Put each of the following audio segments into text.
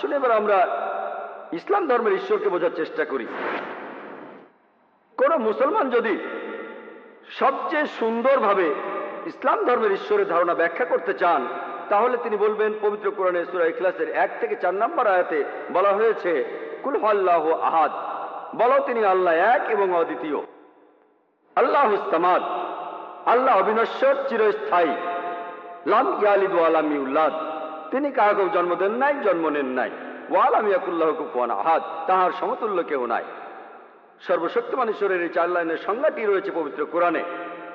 আসলে এবার আমরা ইসলাম ধর্মের ঈশ্বরকে বোঝার চেষ্টা করি। কোন মুসলমান যদি সবচেয়ে সুন্দরভাবে ইসলাম ধর্মের ঈশ্বরের ধারণা ব্যাখ্যা করতে চান, তাহলে তিনি বলবেন, পবিত্র কোরআনের সুরা ইখলাসের এক থেকে চার নম্বর আয়াতে বলা হয়েছে, কুল আল্লাহ আহাদ বলো তিনি আল্লাহ এক এবং অদ্বিতীয়। আল্লাহ আল্লাহ অবিনশ্বর, চিরস্থায়ী। লাম ইয়ালিদ ওয়ালাম ইউল্লাদ তিনি কাহাকেও জন্ম দেন নাই, জন্ম নেন নাই। ওয়ালাম ইয়াকুল্লাহ কুফুয়ান আহাদ, তাহার সমতুল্য কেউ নাই। সর্বশক্তিমান ঈশ্বরের এই চার লাইনের সংজ্ঞাটি রয়েছে পবিত্র কোরআনে।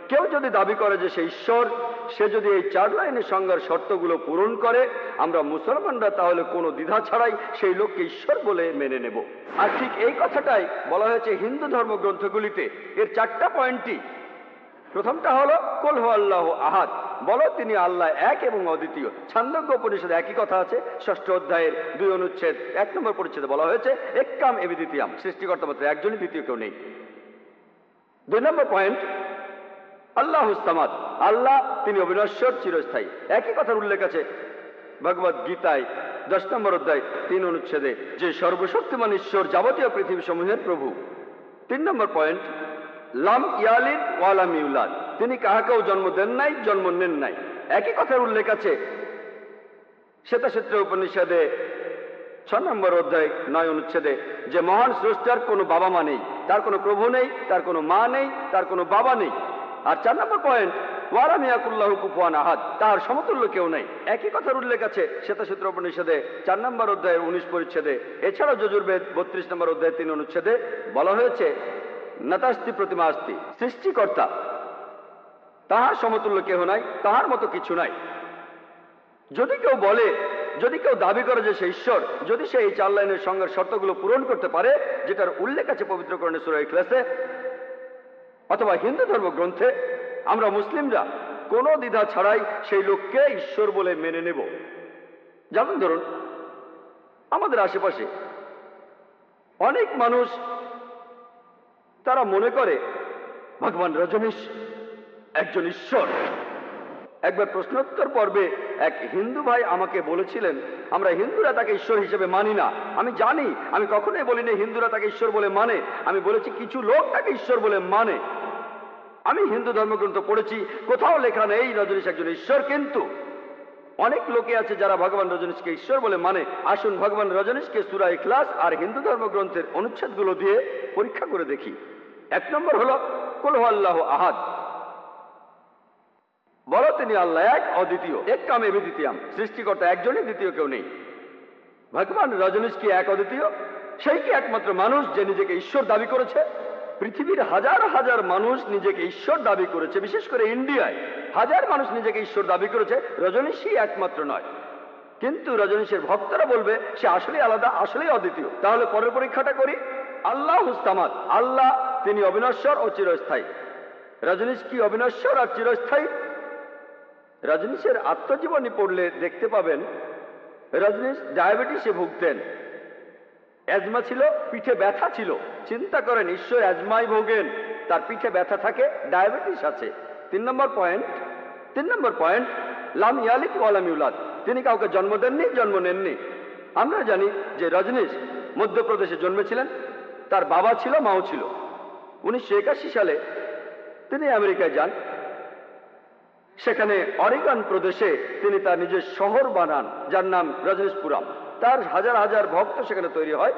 কেউ যদি দাবি করে যে সে ঈশ্বর, সে যদি এই চার লাইনের সংজ্ঞার শর্তগুলো পূরণ করে, আমরা মুসলমানরা তাহলে কোনো দ্বিধা ছাড়াই সেই লোককে ঈশ্বর বলে মেনে নেব। আর ঠিক এই কথাটাই বলা হয়েছে হিন্দু ধর্মগ্রন্থগুলিতে। এর চারটা পয়েন্টই প্রথমটা হলো, কল হো আল্লাহ আহাদ। বলো, তিনি আল্লাহ এক এবং অদ্বিতীয়। ছান্দজ্ঞ পরিষদে একই কথা আছে। ষষ্ঠ অধ্যায়ের দুই অনুচ্ছেদ, এক নম্বর পরিচ্ছেদে বলা হয়েছে একাম এবি দ্বিতীয়াম। সৃষ্টিকর্তা মাত্র একজনই দ্বিতীয়, কেউ নেই। দুই নম্বর পয়েন্ট, আল্লাহ হুস্তামাদ আল্লাহ, তিনি অবিনশ্বর, চিরস্থায়ী। একই কথার উল্লেখ আছে ভগবত গীতায়, দশ নম্বর অধ্যায়, তিন অনুচ্ছেদে, যে সর্বশক্তিমান ঈশ্বর যাবতীয় পৃথিবী সমূহের প্রভু। তিন নম্বর পয়েন্ট লাম ইয়ালিদ ওয়ালাম ইউলাদ। তিনি কাহাকেও জন্ম দেন নাই, জন্ম নেন নাই। একই কথার উল্লেখ আছে শ্বেতাক্ষেত্র উপনিষদে ছ নম্বর অধ্যায় নয় অনুচ্ছেদে যে মহান স্রষ্টার কোনো বাবা মা নেই, তার কোনো প্রভু নেই, তার কোনো মা নেই, তার কোনো বাবা নেই। আর চার নম্বর পয়েন্ট ওয়ারাম ইয়াকুল্লাহ কুফুয়ান আহাদ তার সমতুল্য কেউ নেই। একই কথার উল্লেখ আছে শ্বেতাক্ষেত্র উপনিষদে চার নম্বর অধ্যায়ের উনিশ পরিচ্ছেদে। এছাড়াও যজুর্বেদ বত্রিশ নম্বর অধ্যায় তিন অনুচ্ছেদে বলা হয়েছে নাতাস্তি প্রতিমা আস্তি সৃষ্টিকর্তা। তাহার সমতুল্য কেহ নাই, তাহার মতো কিছু নাই। যদি কেউ বলে, যদি কেউ দাবি করে যে সে ঈশ্বর, যদি সে এই চার লাইনের সঙ্গের শর্তগুলো পূরণ করতে পারে, যেটার উল্লেখ আছে পবিত্রকরণের সুরাই ক্লাসে অথবা হিন্দু ধর্ম গ্রন্থে আমরা মুসলিমরা কোনো দ্বিধা ছাড়াই সেই লোককে ঈশ্বর বলে মেনে নেব। যেমন ধরুন, আমাদের আশেপাশে অনেক মানুষ তারা মনে করে, ভগবান রজনীশ একজন ঈশ্বর। একবার প্রশ্নোত্তর পর্বে এক হিন্দু ভাই আমাকে বলেছিলেন, আমরা হিন্দুরা তাকে ঈশ্বর হিসেবে মানি না। আমি জানি, আমি কখনোই বলিনি হিন্দুরা তাকে ঈশ্বর বলে মানে আমি বলেছি কিছু লোক তাকে ঈশ্বর বলে মানে। আমি হিন্দু ধর্মগ্রন্থ পড়েছি, কোথাও লেখা নেই রজনীশ একজন ঈশ্বর, কিন্তু অনেক লোকে আছে যারা ভগবান রজনীশকে ঈশ্বর বলে মানে। আসুন ভগবান রজনীশকে সুরা ইখলাস আর হিন্দু ধর্মগ্রন্থের অনুচ্ছেদগুলো দিয়ে পরীক্ষা করে দেখি। এক নম্বর হলো কলহ আল্লাহ আহাদ। বলো তিনি আল্লাহ এক, অদ্বিতীয়। এক কামে দ্বিতীয়াম সৃষ্টিকর্তা একজনই, দ্বিতীয় কেউ নেই। ভগবান রজনীশ কি এক, অদ্বিতীয়। সেই কি একমাত্র মানুষ যে নিজেকে ঈশ্বর দাবি করেছে? পৃথিবীর হাজার হাজার মানুষ নিজেকে ঈশ্বর দাবি করেছে, বিশেষ করে ইন্ডিয়ায়। হাজার মানুষ নিজেকে ঈশ্বর দাবি করেছে, রজনীশই একমাত্র নয়। কিন্তু রজনীশের ভক্তরা বলবে, সে আসলেই আলাদা, আসলেই অদ্বিতীয়। তাহলে পরের পরীক্ষাটা করি। আল্লাহ হুস্তামাদ। আল্লাহ, তিনি অবিনশ্বর ও চিরস্থায়ী। রজনীশ কি অবিনশ্বর আর চিরস্থায়ী? রজনীশের আত্মজীবনী পড়লে দেখতে পাবেন, রজনীশ ডায়াবেটিসে ভুগতেন। অ্যাজমা ছিল, পিঠে ব্যথা ছিল। চিন্তা করেন, ঈশ্বর অ্যাজমাই ভোগেন। তার পিঠে ব্যথা থাকে, ডায়াবেটিস আছে। তিন নম্বর পয়েন্ট, তিন নম্বর পয়েন্ট, লাম ইয়ালিক ওয়ালাম ইউলাদ। তিনি কাউকে জন্ম দেননি, জন্ম নেননি। আমরা জানি যে রজনীশ মধ্যপ্রদেশে জন্মেছিলেন, তার বাবা ছিল, মাও ছিল। উনিশশো একাশি সালে তিনি আমেরিকায় যান। সেখানে অরিগন প্রদেশে তিনি তার নিজের শহর বানান, যার নাম রজনীশপুরাম। তার হাজার হাজার ভক্ত সেখানে তৈরি হয়।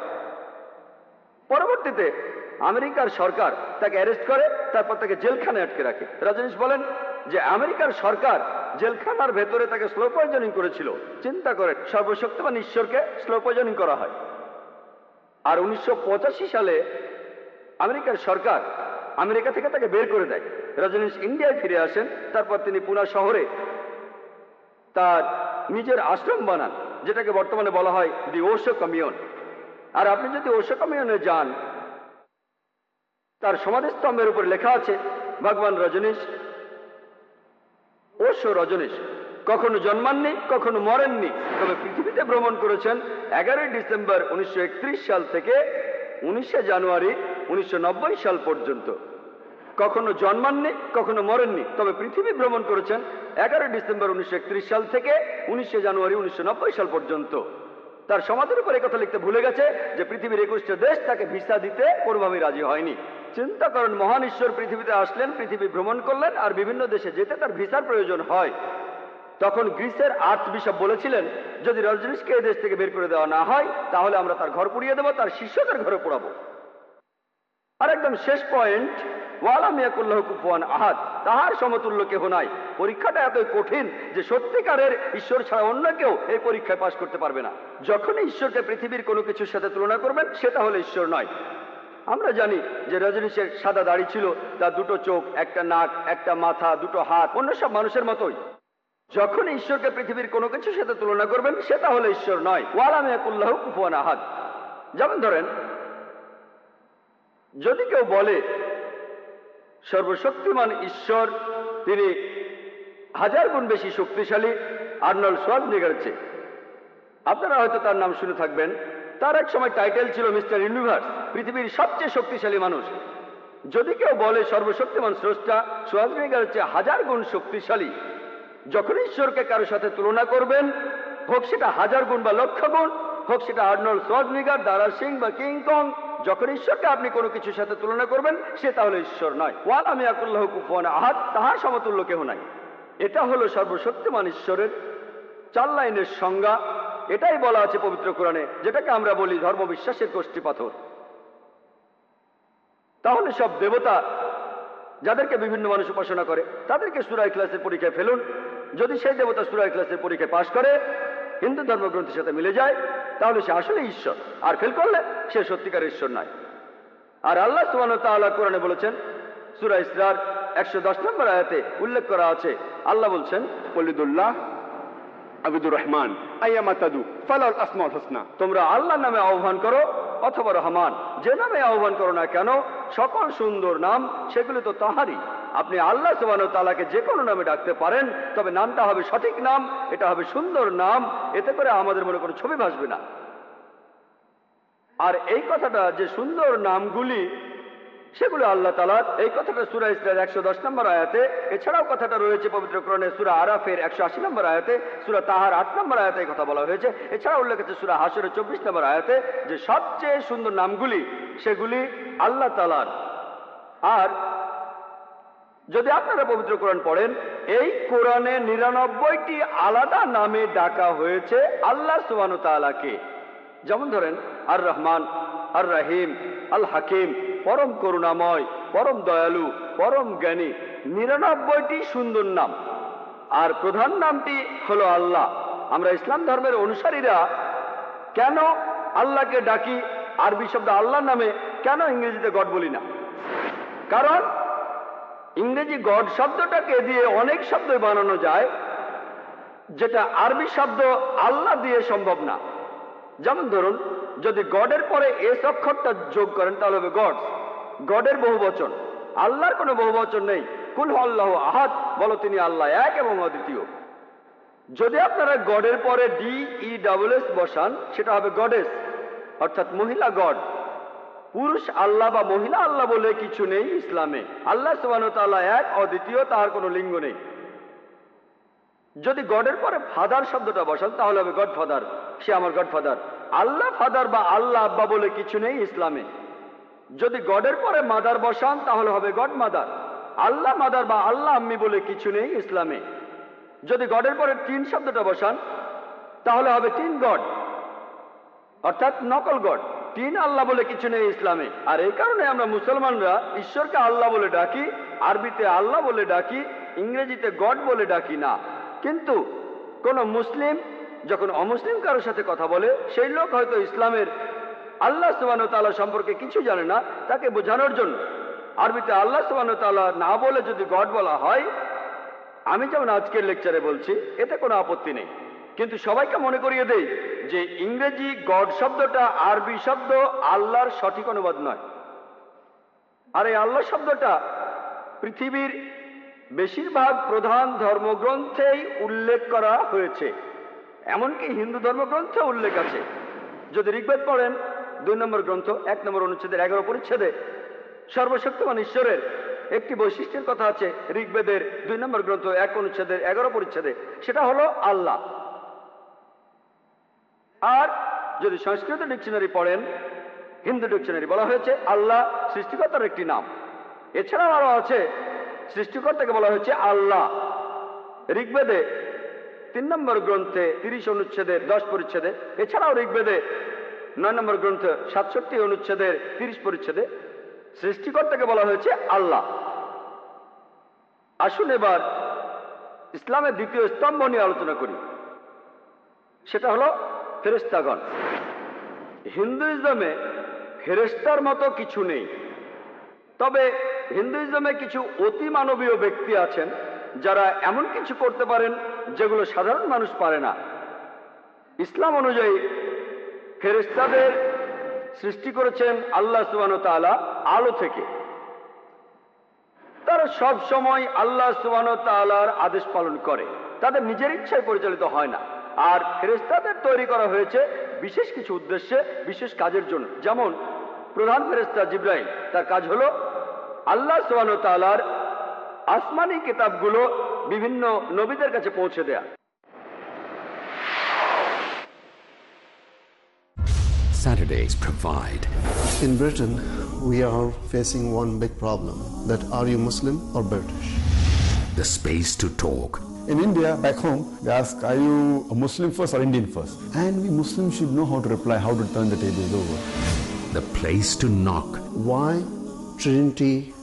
পরবর্তীতে আমেরিকার সরকার তাকে অ্যারেস্ট করে, তারপর তাকে জেলখানায় আটকে রাখে। রজনীশ বলেন যে, আমেরিকার সরকার জেলখানার ভেতরে তাকে স্লো পয়জনিং করেছিল। চিন্তা করে সর্বশক্তিমান ঈশ্বরকে স্লো পয়জনিং করা হয়। আর উনিশশো পঁচাশি সালে আমেরিকার সরকার আমেরিকা থেকে তাকে বের করে দেয়। রজনীশ ইন্ডিয়ায় ফিরে আসেন, তারপর তিনি পুনা শহরে তার নিজের আশ্রম বানান। যেটাকে বর্তমানে বলা হয় দি ওশো কমিউন। আর আপনি যদি ওশো কমিউনে যান, তার সমাধিস্তম্ভের উপর লেখা আছে, ভগবান রজনীশ। ওশো রজনীশ, কখনো জন্মাননি, কখনো মরেননি, তবে পৃথিবীতে ভ্রমণ করেছেন এগারোই ডিসেম্বর উনিশশো একত্রিশ সাল থেকে উনিশে জানুয়ারি উনিশশো নব্বই সাল পর্যন্ত। কখনো জন্মাননি, কখনো মরেননি। তবে পৃথিবী ভ্রমণ করেছেন এগারো ডিসেম্বর উনিশশো সাল থেকে উনিশে জানুয়ারি উনিশশো নব্বই সাল পর্যন্ত। তার সমাধির উপর কথা লিখতে ভুলে গেছে যে পৃথিবীর একুশটা দেশ তাকে ভিসা দিতে কোনোভাবেই রাজি হয়নি। চিন্তা করেন, মহান ঈশ্বর পৃথিবীতে আসলেন, পৃথিবী ভ্রমণ করলেন আর বিভিন্ন দেশে যেতে তার ভিসার প্রয়োজন হয়। তখন গ্রিসের আর্চ বিশপ বলেছিলেন, যদি রজনীশকে এই দেশ থেকে বের করে দেওয়া না হয়, তাহলে আমরা তার ঘর পুড়িয়ে দেবো, তার শিষ্যদের ঘরে পোড়াবো। আর একদম শেষ পয়েন্ট তাহার সমতুল্য কেহ নাই। পরীক্ষাটা এতই কঠিন যে সত্যিকারের ঈশ্বর ছাড়া অন্য কেউ এই পরীক্ষায় পাশ করতে পারবে না। যখনই ঈশ্বরকে পৃথিবীর কোনো কিছুর সাথে তুলনা করবেন সেটা হলো ঈশ্বর নয়। আমরা জানি যে রজনীশের সাদা দাড়ি ছিল, তার দুটো চোখ, একটা নাক, একটা মাথা, দুটো হাত, অন্য সব মানুষের মতোই। যখন ঈশ্বরকে পৃথিবীর কোনো কিছুর সাথে তুলনা করবেন সেটা হলো ঈশ্বর নয়। ওয়ালা মিয়াকুল্লাহ কুফুয়ান আহাদ। যেমন ধরেন, যদি কেউ বলে সর্বশক্তিমান ঈশ্বর, তিনি হাজার গুণ বেশি শক্তিশালী আর্নল্ড সোয়াজনিগারের চেয়ে আপনারা হয়তো তার নাম শুনে থাকবেন। তার এক সময় টাইটেল ছিল মিস্টার ইউনিভার্স, পৃথিবীর সবচেয়ে শক্তিশালী মানুষ। যদি কেউ বলে সর্বশক্তিমান স্রষ্টা সোয়াজনিগারের চেয়ে হাজার গুণ শক্তিশালী। যখন ঈশ্বরকে কারও সাথে তুলনা করবেন, হোক সেটা হাজার গুণ বা লক্ষ গুণ, হোক সেটা আর্নল্ড সোয়াজনিগার দারা সিং বা কিং কং যখন ঈশ্বরকে আপনি কোনো কিছুর সাথে তুলনা করবেন, সে তাহলে ঈশ্বর নয়। ওয়াল আমি আকুল্লাহ কুফান আহাত তাহার সমতুল্য কেহ নাই। এটা হলো সর্বশক্তিমান ঈশ্বরের চার লাইনের সংজ্ঞা। এটাই বলা আছে পবিত্র কোরআনে, যেটাকে আমরা বলি ধর্মবিশ্বাসের কোষ্ঠী পাথর। তাহলে সব দেবতা যাদেরকে বিভিন্ন মানুষ উপাসনা করে, তাদেরকে সুরাই ক্লাসের পরীক্ষায় ফেলুন। যদি সেই দেবতা সুরাই ক্লাসের পরীক্ষায় পাশ করে, হিন্দু ধর্মগ্রন্থের সাথে মিলে যায় তাহলে সে আসলে ঈশ্বর। আর ফেল করলে সে সত্যিকার ঈশ্বর নয়। আর আল্লাহ তাআলা কোরআনে বলেছেন, সুরা ইসরার একশো দশ নম্বর আয়াতে উল্লেখ করা আছে। আল্লাহ বলছেন ওলিদুল্লাহ আবিদুর রহমান আইয়ামা তাদু ফালাল আসমাল হোসনা। তোমরা আল্লাহ নামে আহ্বান করো অথবা রহমান, যে নামে আহ্বান করো না কেন, সকল সুন্দর নাম, সেগুলি তো তাহারই। আপনি আল্লাহ সুবান তালাকে যে কোনো নামে ডাকতে পারেন, তবে নামটা হবে সঠিক নাম, এটা হবে সুন্দর নাম, এতে করে আমাদের মনে কোনো ছবি ভাসবে না। আর এই কথাটা যে সুন্দর নামগুলি সেগুলো আল্লাহ তালার এই কথাটা সুরা ইসরায়েল একশো দশ নম্বর আয়াতে, এছাড়াও কথাটা রয়েছে পবিত্র কোরআনে সুরা আরাফের একশো আশি নম্বর আয়াতে, সুরা তাহার আট নম্বর আয়াতে এই কথা বলা হয়েছে। এছাড়া উল্লেখ আছে সুরা হাসরের চব্বিশ নম্বর আয়াতে যে সবচেয়ে সুন্দর নামগুলি, সেগুলি আল্লাহ তালার আর যদি আপনারা পবিত্র কোরআন পড়েন, এই কোরআনে নিরানব্বইটি আলাদা নামে ডাকা হয়েছে আল্লাহ সুবানু যেমন ধরেন আর রহমান আর রাহিম আল হাকিম পরম করুণাময়, পরম দয়ালু, পরম জ্ঞানী, নিরানব্বইটি সুন্দর নাম। আর প্রধান নামটি হলো আল্লাহ। আমরা ইসলাম ধর্মের অনুসারীরা কেন আল্লাহকে ডাকি আরবি শব্দ আল্লাহ নামে কেন ইংরেজিতে গড বলি না? কারণ ইংরেজি গড শব্দটাকে দিয়ে অনেক শব্দ বানানো যায়, যেটা আরবি শব্দ আল্লাহ দিয়ে সম্ভব না। যেমন ধরুন, যদি গডের পরে এস অক্ষরটা যোগ করেন, তাহলে হবে গড গডের বহু বচন। আল্লাহর কোনো বহু বচন নেই। কুল আল্লাহ আহাদ, বলো তিনি আল্লাহ এক এবং অদ্বিতীয়। যদি আপনারা গডের পরে ডি, ই, ডাবল এস বসান, সেটা হবে গডেস, অর্থাৎ মহিলা গড। পুরুষ আল্লাহ বা মহিলা আল্লাহ বলে কিছু নেই ইসলামে। আল্লাহ সুবাহ এক, অদ্বিতীয়, তাহার কোনো লিঙ্গ নেই। যদি গডের পরে ফাদার শব্দটা বসান, তাহলে হবে গড ফাদার সে আমার গড ফাদার আল্লাহ ফাদার বা আল্লাহ আব্বা বলে কিছু নেই ইসলামে। যদি গডের পরে মাদার বসান, তাহলে হবে গড মাদার। আল্লাহ মাদার বা আল্লাহ আম্মি বলে কিছু নেই ইসলামে। যদি গডের পরে তিন শব্দটা বসান, তাহলে হবে তিন গড। অর্থাৎ নকল গড। তিন আল্লাহ বলে কিছু নেই ইসলামে। আর এই কারণে আমরা মুসলমানরা ঈশ্বরকে আল্লাহ বলে ডাকি, আরবিতে আল্লাহ বলে ডাকি, ইংরেজিতে গড বলে ডাকি না। কিন্তু কোন মুসলিম যখন অমুসলিম কারোর সাথে কথা বলে, সেই লোক হয়তো ইসলামের আল্লাহ তাল্লাহ সম্পর্কে কিছু জানে না, তাকে বোঝানোর জন্য। আরবিতে আল্লাহ তাল্লাহ না বলে যদি গড বলা হয়, আমি যেমন আজকের লেকচারে বলছি, এতে কোনো আপত্তি নেই। কিন্তু সবাইকে মনে করিয়ে দেই যে ইংরেজি গড শব্দটা আরবি শব্দ আল্লাহর সঠিক অনুবাদ নয়। আর এই আল্লাহ শব্দটা পৃথিবীর বেশিরভাগ প্রধান ধর্মগ্রন্থেই উল্লেখ করা হয়েছে। এমনকি হিন্দু ধর্মগ্রন্থে উল্লেখ আছে। যদি ঋগ্বেদ পড়েন, দুই নম্বর গ্রন্থ, এক নম্বর অনুচ্ছেদের এগারো পরিচ্ছেদে সর্বশক্তিমান ঈশ্বরের একটি বৈশিষ্ট্যের কথা আছে ঋগ্বেদের দুই নম্বর গ্রন্থ, এক অনুচ্ছেদের এগারো পরিচ্ছেদে। সেটা হলো আল্লাহ। আর যদি সংস্কৃত ডিকশনারি পড়েন, হিন্দু ডিকশনারি বলা হয়েছে আল্লাহ সৃষ্টিকর্তার একটি নাম। এছাড়াও আরও আছে সৃষ্টিকর্তাকে বলা হয়েছে আল্লাহ। ঋগ্বেদে তিন নম্বর গ্রন্থে তিরিশ অনুচ্ছেদের দশ পরিচ্ছেদে, এছাড়াও ঋগ্বেদে নয় নম্বর গ্রন্থ সাতষট্টি অনুচ্ছেদের তিরিশ পরিচ্ছেদে সৃষ্টিকর্তাকে বলা হয়েছে আল্লাহ। আসুন এবার ইসলামের দ্বিতীয় স্তম্ভ নিয়ে আলোচনা করি। সেটা হলো ফেরেস্তাগণ হিন্দুইজমে ফেরেস্তার মতো কিছু নেই। তবে হিন্দুইজমে কিছু অতি মানবীয় ব্যক্তি আছেন যারা এমন কিছু করতে পারেন যেগুলো সাধারণ মানুষ পারে না। ইসলাম অনুযায়ী ফেরেস্তাদের সৃষ্টি করেছেন আল্লাহ সুবান আলো থেকে। তারা সব সময় আল্লাহ সুবান আদেশ পালন করে। তাদের নিজের ইচ্ছায় পরিচালিত হয় না। আর ফেরেস্তাদের তৈরি করা হয়েছে বিশেষ কিছু উদ্দেশ্যে, বিশেষ কাজের জন্য। যেমন প্রধান ফেরেস্তা জিব্রাহিম তার কাজ হলো আল্লাহ সুবান তালার আসমানি কিতাবগুলো বিভিন্ন নবীদের কাছে পৌঁছে দেয়া Saturdays provide. In Britain, we are facing one big problem that are you Muslim or British? The space to talk. In India, back home, they ask, are you a Muslim first or Indian first? And we Muslims should know how to reply, how to turn the tables over. The place to knock. Why Trinity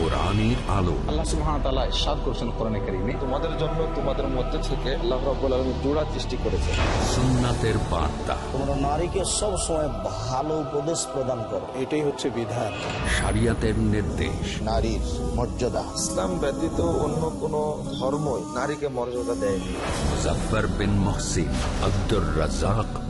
কোরআনের আলো। আল্লাহ তাআলা ইরশাদ করেছেন কোরআনে কারীমে তোমাদের জন্য তোমাদের মধ্যে থেকে আল্লাহ রাব্বুল আলামিন জোড়া সৃষ্টি সুন্নাতের বার্তা। তোমরা নারীকে সব সময় ভালো উপদেশ প্রদান করো। এটাই হচ্ছে বিধান। শরিয়াতের নির্দেশ। নারীর মর্যাদা। ইসলাম ব্যতীত অন্য কোন ধর্মই নারীকে মর্যাদা দেয়নি। Muzaffar bin Mohsin Abdur Razzaq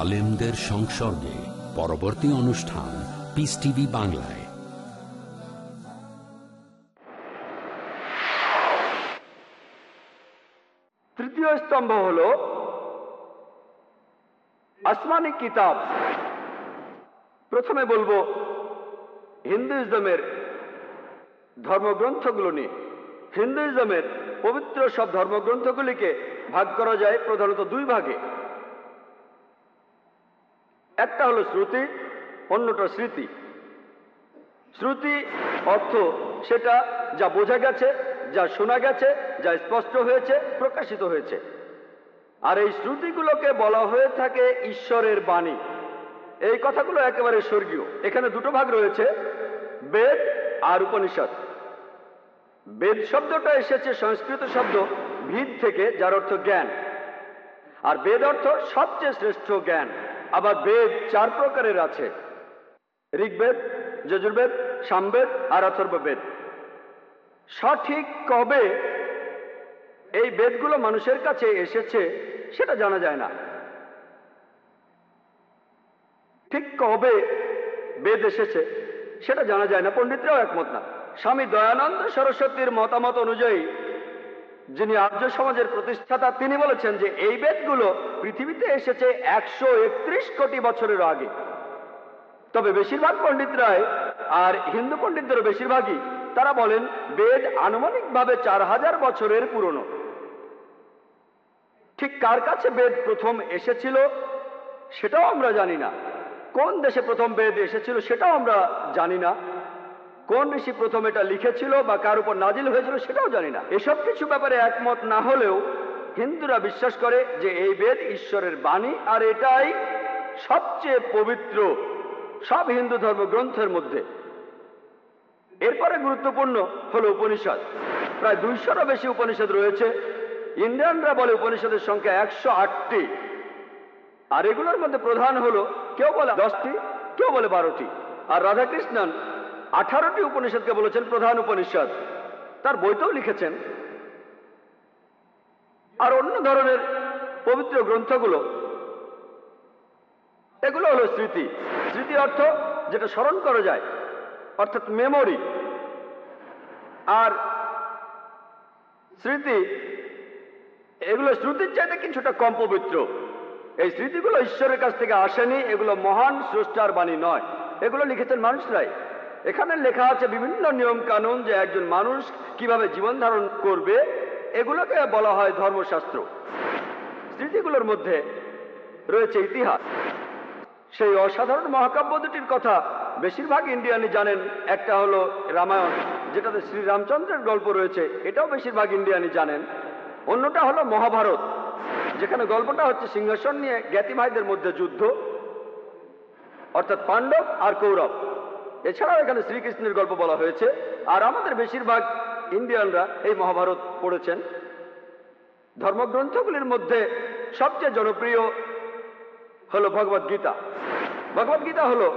আলেমদের সংসর্গে পরবর্তী অনুষ্ঠান পিস টিভি বাংলায়। তৃতীয় স্তম্ভ হল আসমানি কিতাব। প্রথমে বলব হিন্দুইজমের ধর্মগ্রন্থগুলো নিয়ে। হিন্দুইজমের পবিত্র সব ধর্মগ্রন্থগুলিকে ভাগ করা যায় প্রধানত দুই ভাগে। একটা হলো শ্রুতি, অন্যটা স্মৃতি। শ্রুতি অর্থ সেটা যা বোঝা গেছে, যা শোনা গেছে, যা স্পষ্ট হয়েছে, প্রকাশিত হয়েছে। আর এই শ্রুতিগুলোকে বলা হয়ে থাকে ঈশ্বরের বাণী। এই কথাগুলো একেবারে স্বর্গীয়। এখানে দুটো ভাগ রয়েছে, বেদ আর উপনিষদ। বেদ শব্দটা এসেছে সংস্কৃত শব্দ ভিদ থেকে, যার অর্থ জ্ঞান। আর বেদ অর্থ সবচেয়ে শ্রেষ্ঠ জ্ঞান। আবার বেদ চার প্রকারের আছে। ঋগ্বেদ, যজুর্বেদ, সামবেদ আর অথর্ববেদ। সঠিক কবে এই বেদগুলো মানুষের কাছে এসেছে সেটা জানা যায় না। ঠিক কবে বেদ এসেছে সেটা জানা যায় না, পণ্ডিতরাও একমত না। স্বামী দয়ানন্দ সরস্বতীর মতামত অনুযায়ী যিনি আর্য সমাজের প্রতিষ্ঠাতা, তিনি বলেছেন যে এই বেদগুলো পৃথিবীতে এসেছে একশো একত্রিশ কোটি বছরের আগে। তবে বেশিরভাগ পণ্ডিতরাই, আর হিন্দু পণ্ডিতদেরও বেশিরভাগই, তারা বলেন বেদ আনুমানিকভাবে চার হাজার বছরের পুরনো। ঠিক কার কাছে বেদ প্রথম এসেছিল, সেটাও আমরা জানি না। কোন দেশে প্রথম বেদ এসেছিল, সেটাও আমরা জানি না। কোন ঋষি প্রথম এটা লিখেছিল বা কার উপর নাজিল হয়েছিল সেটাও জানি না। এসব কিছু ব্যাপারে একমত না হলেও হিন্দুরা বিশ্বাস করে যে এই বেদ ঈশ্বরের বাণী আর এটাই সবচেয়ে পবিত্র সব হিন্দু ধর্মগ্রন্থের মধ্যে। এরপরে গুরুত্বপূর্ণ হলো উপনিষদ। প্রায় দুইশোরও বেশি উপনিষদ রয়েছে। ইন্ডিয়ানরা বলে উপনিষদের সংখ্যা একশো আটটি। আর এগুলোর মধ্যে প্রধান হলো কেউ বলে দশটি, কেউ বলে বারোটি। আর রাধাকৃষ্ণন আঠারোটি উপনিষদকে বলেছেন প্রধান উপনিষদ। তার বইতেও লিখেছেন। আর অন্য ধরনের পবিত্র গ্রন্থগুলো, এগুলো হলো স্মৃতি। স্মৃতি অর্থ যেটা স্মরণ করা যায়, অর্থাৎ মেমোরি। আর স্মৃতি, এগুলো শ্রুতির চাইতে কিছুটা কম পবিত্র। এই স্মৃতিগুলো ঈশ্বরের কাছ থেকে আসেনি, এগুলো মহান স্রষ্টার বাণী নয়। এগুলো লিখেছেন মানুষরাই। এখানে লেখা আছে বিভিন্ন নিয়ম কানুন যে একজন মানুষ কীভাবে জীবন ধারণ করবে, এগুলোকে বলা হয় ধর্মশাস্ত্র। স্মৃতিগুলোর মধ্যে রয়েছে ইতিহাস। সেই অসাধারণ মহাকাব্য দুটির কথা বেশিরভাগ ইন্ডিয়ানই জানেন, একটা হলো রামায়ণ, যেটাতে শ্রীরামচন্দ্রের গল্প রয়েছে, এটাও বেশিরভাগ ইন্ডিয়ানই জানেন। অন্যটা হলো মহাভারত, যেখানে গল্পটা হচ্ছে সিংহাসন নিয়ে জ্ঞাতি ভাইদের মধ্যে যুদ্ধ, অর্থাৎ পাণ্ডব আর কৌরব। এছাড়াও এখানে শ্রীকৃষ্ণের গল্প বলা হয়েছে, আর আমাদের বেশিরভাগ ইন্ডিয়ানরা এই মহাভারত পড়েছেন। ধর্মগ্রন্থগুলির মধ্যে সবচেয়ে জনপ্রিয় হলো ভগবদ গীতা। ভগবদ গীতা হলো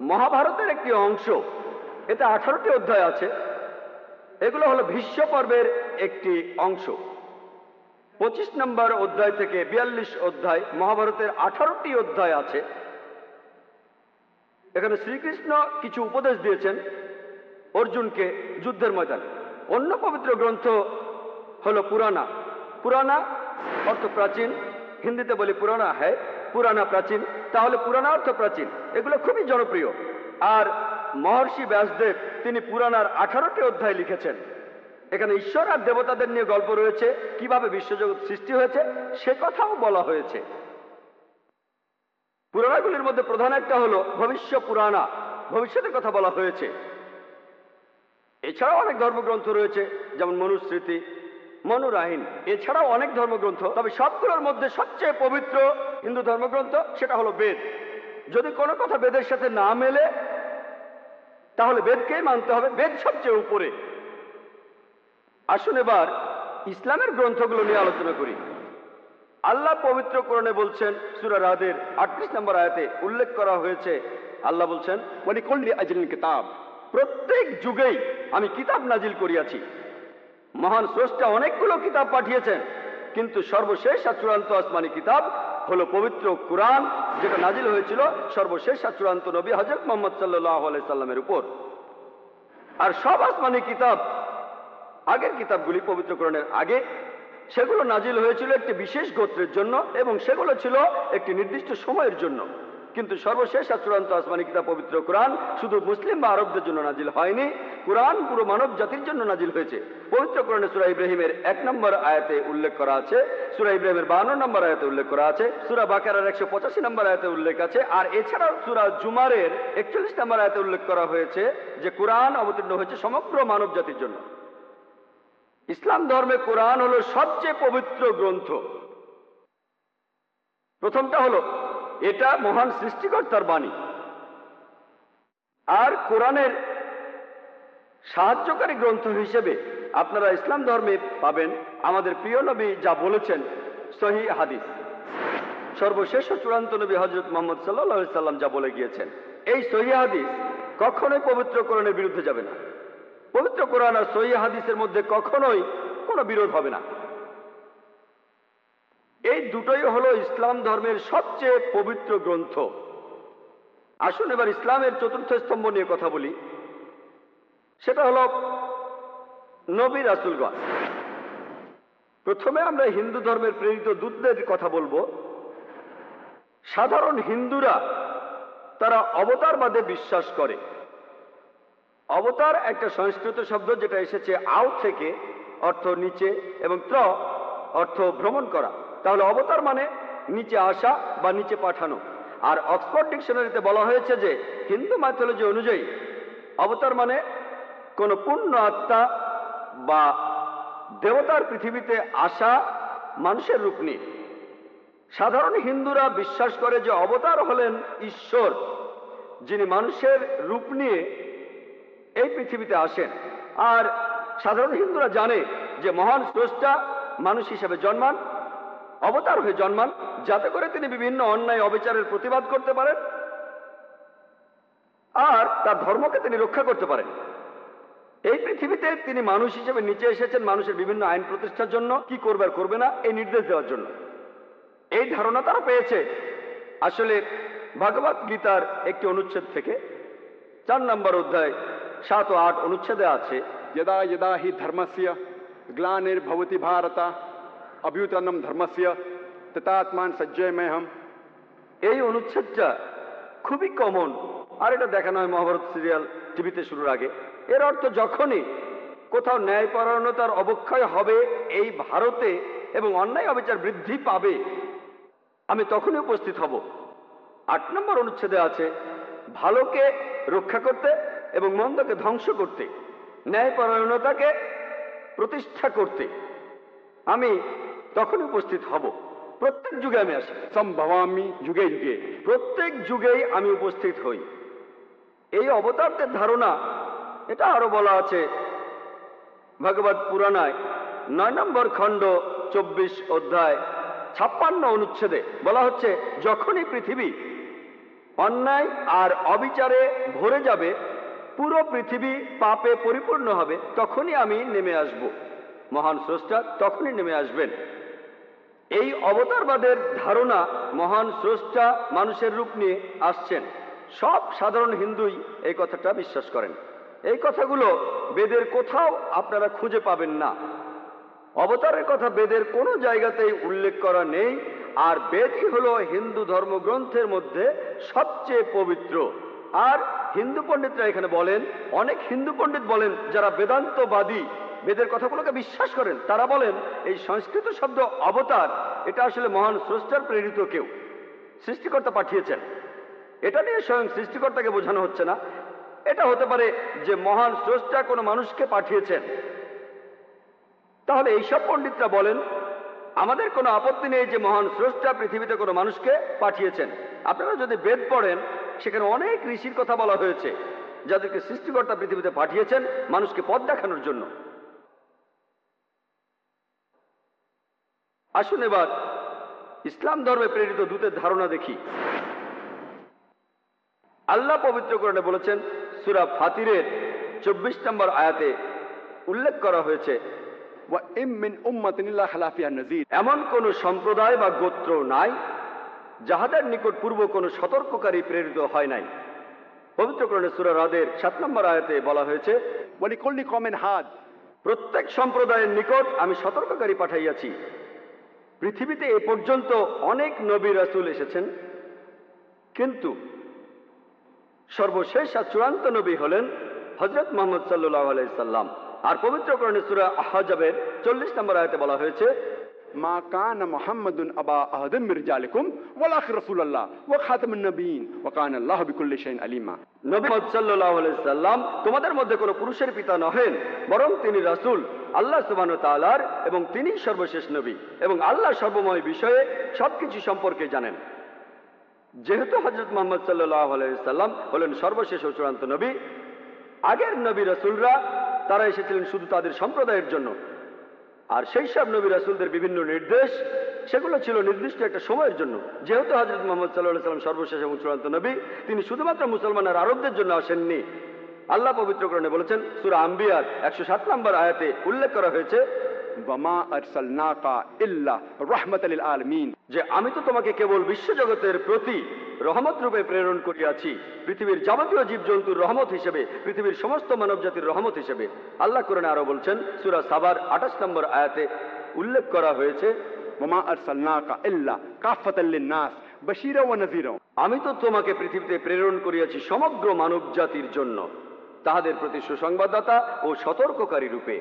মহাভারতের একটি অংশ। এতে আঠারোটি অধ্যায় আছে। এগুলো হলো ভীষ্ম পর্বের একটি অংশ। পঁচিশ নম্বর অধ্যায় থেকে বিয়াল্লিশ অধ্যায় মহাভারতের আঠারোটি অধ্যায় আছে। এখানে শ্রীকৃষ্ণ কিছু উপদেশ দিয়েছেন অর্জুনকে যুদ্ধের ময়দানে। অন্য পবিত্র গ্রন্থ হলো পুরানা পুরানা অর্থ প্রাচীন। হিন্দিতে বলি পুরানা হ্যাঁ পুরানা প্রাচীন। তাহলে পুরানা অর্থ প্রাচীন। এগুলো খুবই জনপ্রিয়। আর মহর্ষি ব্যাসদেব তিনি পুরানার আঠারোটি অধ্যায় লিখেছেন। এখানে ঈশ্বর আর দেবতাদের নিয়ে গল্প রয়েছে। কীভাবে বিশ্বজগৎ সৃষ্টি হয়েছে সে কথাও বলা হয়েছে। পুরাণাগুলির মধ্যে প্রধান একটা হলো ভবিষ্য পুরাণা। ভবিষ্যতের কথা বলা হয়েছে। এছাড়াও অনেক ধর্মগ্রন্থ রয়েছে, যেমন মনুস্মৃতি মনুরাহিন এছাড়াও অনেক ধর্মগ্রন্থ, তবে সবগুলোর মধ্যে সবচেয়ে পবিত্র হিন্দু ধর্মগ্রন্থ সেটা হলো বেদ। যদি কোনো কথা বেদের সাথে না মেলে, তাহলে বেদকেই মানতে হবে। বেদ সবচেয়ে উপরে। আসুন এবার ইসলামের গ্রন্থগুলো নিয়ে আলোচনা করি। আল্লাহ পবিত্র করণে বলছেন, সুরা রাদের আটত্রিশ নম্বর আয়াতে উল্লেখ করা হয়েছে, আল্লাহ বলছেন ওয়ালিকুল্লি আজলিন কিতাব। প্রত্যেক যুগেই আমি কিতাব নাজিল করিয়াছি। মহান স্রষ্টা অনেকগুলো কিতাব পাঠিয়েছেন, কিন্তু সর্বশেষ আর চূড়ান্ত আসমানি কিতাব হলো পবিত্র কোরআন, যেটা নাজিল হয়েছিল সর্বশেষ আর চূড়ান্ত নবী হজরত মোহাম্মদ সাল্লাহ সাল্লামের উপর। আর সব আসমানি কিতাব আগের কিতাবগুলি পবিত্র কোরআনের আগে সেগুলো নাজিল হয়েছিল একটি বিশেষ গোত্রের জন্য এবং সেগুলো ছিল একটি নির্দিষ্ট সময়ের জন্য। কিন্তু সর্বশেষ আর চূড়ান্ত আসমানি কিতাব পবিত্র কোরআন শুধু মুসলিম বা আরবদের জন্য নাজিল হয়নি। কোরআন পুরো মানব জাতির জন্য নাজিল হয়েছে। পবিত্র কোরআনে সুরা ইব্রাহিমের এক নম্বর আয়াতে উল্লেখ করা আছে, সুরা ইব্রাহিমের বান্ন নম্বর আয়াতে উল্লেখ করা আছে, সুরা বাকারার একশো পঁচাশি নম্বর আয়াতে উল্লেখ আছে, আর এছাড়াও সুরা জুমারের একচল্লিশ নম্বর আয়াতে উল্লেখ করা হয়েছে যে কোরআন অবতীর্ণ হয়েছে সমগ্র মানব জাতির জন্য। ইসলাম ধর্মে কোরআন হলো সবচেয়ে পবিত্র গ্রন্থ। প্রথমটা হলো, এটা মহান সৃষ্টিকর্তার বাণী। আর কোরআনের সাহায্যকারী গ্রন্থ হিসেবে আপনারা ইসলাম ধর্মে পাবেন আমাদের প্রিয় নবী যা বলেছেন সহি হাদিস। সর্বশেষ চূড়ান্ত নবী হজরত মোহাম্মদ সাল্লা সাল্লাম যা বলে গিয়েছেন, এই সহি হাদিস কখনোই পবিত্র কোরআনের বিরুদ্ধে যাবে না। পবিত্র কোরআন আর সহি হাদিসের মধ্যে কখনোই কোনো বিরোধ হবে না। এই দুটোই হলো ইসলাম ধর্মের সবচেয়ে পবিত্র গ্রন্থ। আসুন এবার ইসলামের চতুর্থ স্তম্ভ নিয়ে কথা বলি। সেটা হলো নবী রাসুলগণ। প্রথমে আমরা হিন্দু ধর্মের প্রেরিত দূতদের কথা বলব। সাধারণ হিন্দুরা তারা অবতারবাদে বিশ্বাস করে। অবতার একটা সংস্কৃত শব্দ যেটা এসেছে আউ থেকে, অর্থ নিচে এবং ত্র, অর্থ ভ্রমণ করা। তাহলে অবতার মানে নিচে আসা বা নিচে পাঠানো। আর অক্সফোর্ড ডিকশনারিতে বলা হয়েছে যে, হিন্দু মাইথোলজি অনুযায়ী অবতার মানে কোন পূর্ণ আত্মা বা দেবতার পৃথিবীতে আসা মানুষের রূপ নিয়ে। সাধারণ হিন্দুরা বিশ্বাস করে যে অবতার হলেন ঈশ্বর, যিনি মানুষের রূপ নিয়ে এই পৃথিবীতে আসেন। আর সাধারণ হিন্দুরা জানে যে মহান স্রষ্টা মানুষ হিসেবে জন্মান, অবতার হয়ে জন্মান, যাতে করে তিনি বিভিন্ন অন্যায় অবিচারের প্রতিবাদ করতে পারেন আর তার ধর্মকে তিনি রক্ষা করতে পারেন। এই পৃথিবীতে তিনি মানুষ হিসেবে নিচে এসেছেন মানুষের বিভিন্ন আইন প্রতিষ্ঠার জন্য, কি করবে আর করবে না, এই নির্দেশ দেওয়ার জন্য। এই ধারণা তারা পেয়েছে। আসলে ভগবত গীতার একটি অনুচ্ছেদ থেকে চার নম্বর অধ্যায় সাত ও আট অনুচ্ছেদে আছে यदा यदा हि धर्मस्य ग्लानिर्भवति भारत अभ्युत्थानं धर्मस्य तथात्मान सज्जयमहम এই অনুচ্ছেদটা খুবই কমন আর এটা দেখানো হয় মহাভারত সিরিয়াল টিভিতে শুরুর আগে এর অর্থ যখনই কোথাও ন্যায়পরায়ণতার অবক্ষয় হবে এই ভারতে এবং অন্যায় অবিচার বৃদ্ধি পাবে আমি তখনই উপস্থিত হব আট নম্বর অনুচ্ছেদে আছে ভালোকে রক্ষা করতে এবং মন্দকে ধ্বংস করতে, ন্যায়পরায়ণতাকে প্রতিষ্ঠা করতে আমি তখন উপস্থিত হব। প্রত্যেক যুগে আমি আসি। সম্ভাবামি যুগে যুগে। প্রত্যেক যুগেই আমি উপস্থিত হই। এই অবতারদের ধারণা, এটা আরও বলা আছে, ভগবত পুরাণায় নয় নম্বর খণ্ড, চব্বিশ অধ্যায়, ছাপ্পান্ন অনুচ্ছেদে বলা হচ্ছে, যখনই পৃথিবী অন্যায় আর অবিচারে ভরে যাবে পুরো পৃথিবী পাপে পরিপূর্ণ হবে, তখনই আমি নেমে আসব। মহান স্রষ্টা তখনই নেমে আসবেন। এই অবতারবাদের ধারণা মহান স্রষ্টা মানুষের রূপ নিয়ে আসছেন। সব সাধারণ হিন্দুই এই কথাটা বিশ্বাস করেন। এই কথাগুলো বেদের কোথাও আপনারা খুঁজে পাবেন না। অবতারের কথা বেদের কোনো জায়গাতেই উল্লেখ করা নেই, আর বেদই হলো হিন্দু ধর্মগ্রন্থের মধ্যে সবচেয়ে পবিত্র। আর হিন্দু পণ্ডিতরা এখানে বলেন, অনেক হিন্দু পণ্ডিত বলেন, যারা বেদান্তবাদী বেদের কথাগুলোকে বিশ্বাস করেন, তারা বলেন, এই সংস্কৃত শব্দ অবতার, এটা আসলে মহান স্রষ্টার প্রেরিত কেউ, সৃষ্টিকর্তা পাঠিয়েছেন। এটা নিয়ে স্বয়ং সৃষ্টিকর্তাকে বোঝানো হচ্ছে না। এটা হতে পারে যে মহান স্রষ্টা কোনো মানুষকে পাঠিয়েছেন। তাহলে এইসব পণ্ডিতরা বলেন, আমাদের কোনো আপত্তি নেই যে মহান স্রষ্টা পৃথিবীতে কোনো মানুষকে পাঠিয়েছেন। আপনারা যদি বেদ পড়েন সেখানে অনেক ঋষির কথা বলা হয়েছে, যাদেরকে সৃষ্টিকর্তা পৃথিবীতে পাঠিয়েছেন মানুষকে পথ দেখানোর জন্য। আসুন এবার ইসলাম ধর্মে প্রেরিত দূতের ধারণা দেখি। আল্লাহ পবিত্র করণে বলেছেন, সুরা ফাতিরের চব্বিশ নম্বর আয়াতে উল্লেখ করা হয়েছে এমন কোন সম্প্রদায় বা গোত্র নাই যাহাদের নিকট পূর্ব কোনো সতর্ককারী প্রেরিত হয় নাই। পবিত্রকরণে সুরা রাদের সাত নম্বর আয়তে বলা হয়েছে কমেন প্রত্যেক সম্প্রদায়ের নিকট আমি সতর্ককারী পাঠাইয়াছি। পৃথিবীতে এ পর্যন্ত অনেক নবী রাসুল এসেছেন, কিন্তু সর্বশেষ আর চূড়ান্ত নবী হলেন হজরত মোহাম্মদ সাল্লাহ আলাইসাল্লাম আর পবিত্রকরণে সুরা আহাজাবের চল্লিশ নম্বর আয়তে বলা হয়েছে মা কান আবা আহদম মির্জালিকুম রসুল্লাহ নবীন কান আল্লাহ বিকুল্লি আলিমা। সাল্লাম তোমাদের মধ্যে কোনো পুরুষের পিতা নহেন, বরং তিনি আল্লাহ এবং তিনি সর্বশেষ নবী এবং আল্লাহ সর্বময় বিষয়ে সবকিছু সম্পর্কে জানেন। যেহেতু হজরত মোহাম্মদ সাল্লাহ হলেন সর্বশেষ ও চূড়ান্ত নবী, আগের নবী রসুলরা তারা এসেছিলেন শুধু তাদের সম্প্রদায়ের জন্য। আর সেই সব নবী রাসুলদের বিভিন্ন নির্দেশ, সেগুলো ছিল নির্দিষ্ট একটা সময়ের জন্য। যেহেতু হজরত মোহাম্মদ সাল্লাহ সাল্লাম সর্বশেষ এবং চূড়ান্ত নবী, তিনি শুধুমাত্র মুসলমানের আরবদের জন্য আসেননি। আল্লাহ পবিত্রকরণে বলেছেন, সুরা আম্বিয়ার একশো সাত নম্বর আয়াতে উল্লেখ করা হয়েছে যে আমি তো তোমাকে কেবল বিশ্বজগতের প্রতি রহমত রূপে প্রেরণ করিয়াছি, পৃথিবীর যাবতীয় জীবজন্তুর রহমত হিসেবে, পৃথিবীর সমস্ত মানব জাতির রহমত হিসেবে। আল্লাহ আরও বলছেন, সুরা সাবার আঠাশ নম্বর আয়াতে উল্লেখ করা হয়েছে মামা আর ইল্লা কাফাতাল্লিনাস বশিরা আমি তো তোমাকে পৃথিবীতে প্রেরণ করিয়াছি সমগ্র মানব জাতির জন্য। তাহাদের প্রতি সুসংবাদদাতা ও সতর্ককারী রূপে।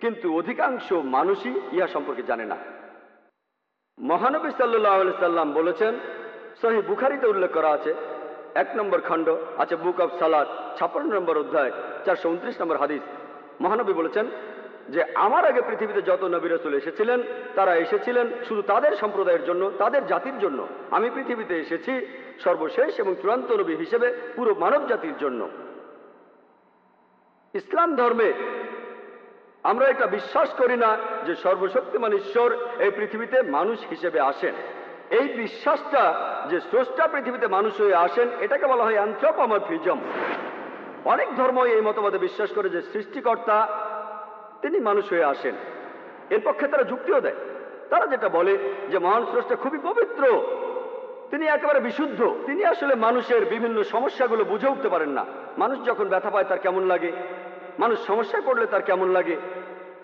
কিন্তু অধিকাংশ মানুষই ইহা সম্পর্কে জানে না। মহানবী সাল্লাহ সাল্লাম বলেছেন, সহি বুখারিতে উল্লেখ করা আছে, এক নম্বর খণ্ড আছে বুক অব সালাদ ছাপ্পান্ন নম্বর অধ্যায়, চারশো উনত্রিশ নম্বর হাদিস। মহানবী বলেছেন যে, আমার আগে পৃথিবীতে যত নবী রসুল এসেছিলেন, তারা এসেছিলেন শুধু তাদের সম্প্রদায়ের জন্য, তাদের জাতির জন্য। আমি পৃথিবীতে এসেছি সর্বশেষ এবং চূড়ান্ত নবী হিসেবে পুরো মানব জাতির জন্য। ইসলাম ধর্মে আমরা এটা বিশ্বাস করি না যে সর্বশক্তিমান ঈশ্বর এই পৃথিবীতে মানুষ হিসেবে আসেন। এই বিশ্বাসটা যে স্রষ্টা পৃথিবীতে মানুষ হয়ে আসেন, এটাকে বলা হয় অ্যান্থ্রোপমরফিজম অনেক ধর্মই এই মতবাদে বিশ্বাস করে যে সৃষ্টিকর্তা তিনি মানুষ হয়ে আসেন। এর পক্ষে তারা যুক্তিও দেয়। তারা যেটা বলে যে মহান স্রষ্টা খুবই পবিত্র তিনি একেবারে বিশুদ্ধ। তিনি আসলে মানুষের বিভিন্ন সমস্যাগুলো বুঝে উঠতে পারেন না। মানুষ যখন ব্যথা পায় তার কেমন লাগে? মানুষ সমস্যায় পড়লে তার কেমন লাগে?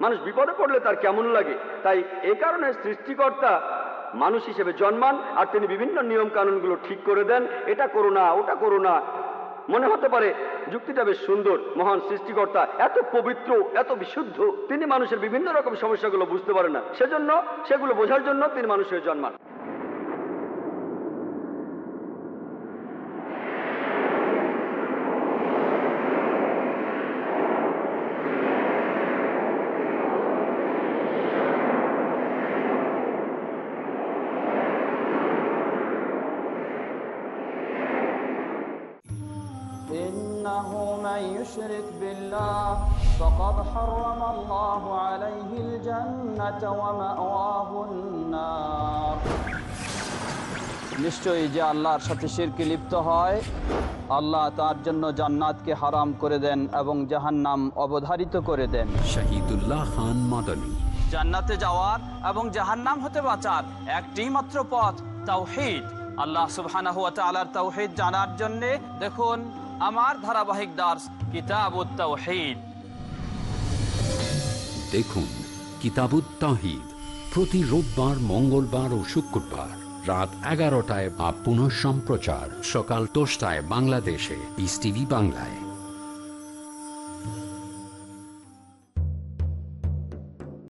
মানুষ বিপদে পড়লে তার কেমন লাগে? তাই এ কারণে সৃষ্টিকর্তা মানুষ হিসেবে জন্মান আর তিনি বিভিন্ন নিয়ম কানুনগুলো ঠিক করে দেন। এটা করো না, ওটা করো না। মনে হতে পারে যুক্তিটা বেশ সুন্দর, মহান সৃষ্টিকর্তা, এত পবিত্র, এত বিশুদ্ধ। তিনি মানুষের বিভিন্ন রকম সমস্যাগুলো বুঝতে পারেন না। সেজন্য, সেগুলো বোঝার জন্য তিনি মানুষের জন্মান। إنه من يشرك بالله فقد حرم الله عليه الجنة ومأواه النار নিশ্চয়ই যে আল্লাহর সাথে শিরকে লিপ্ত হয় আল্লাহ তার জন্য জান্নাতকে হারাম করে দেন এবং জাহান্নাম অবধারিত করে দেন শহীদুল্লাহ খান মাদানী জান্নাতে যাওয়ার এবং জাহান্নাম হতে বাঁচার একটি মাত্র পথ তাওহীদ আল্লাহ সুবহানাহু ওয়া তাআলার তাওহীদ জানার জন্য দেখুন আমার ধারাবাহিক দাস কিতাব দেখুন, কিতাবুত্তাহিদ প্রতি রোববার, মঙ্গলবার ও শুক্রবার রাত এগারোটায় বা পুনঃ সম্প্রচার সকাল দশটায় বাংলাদেশে পিস টিভি বাংলায়।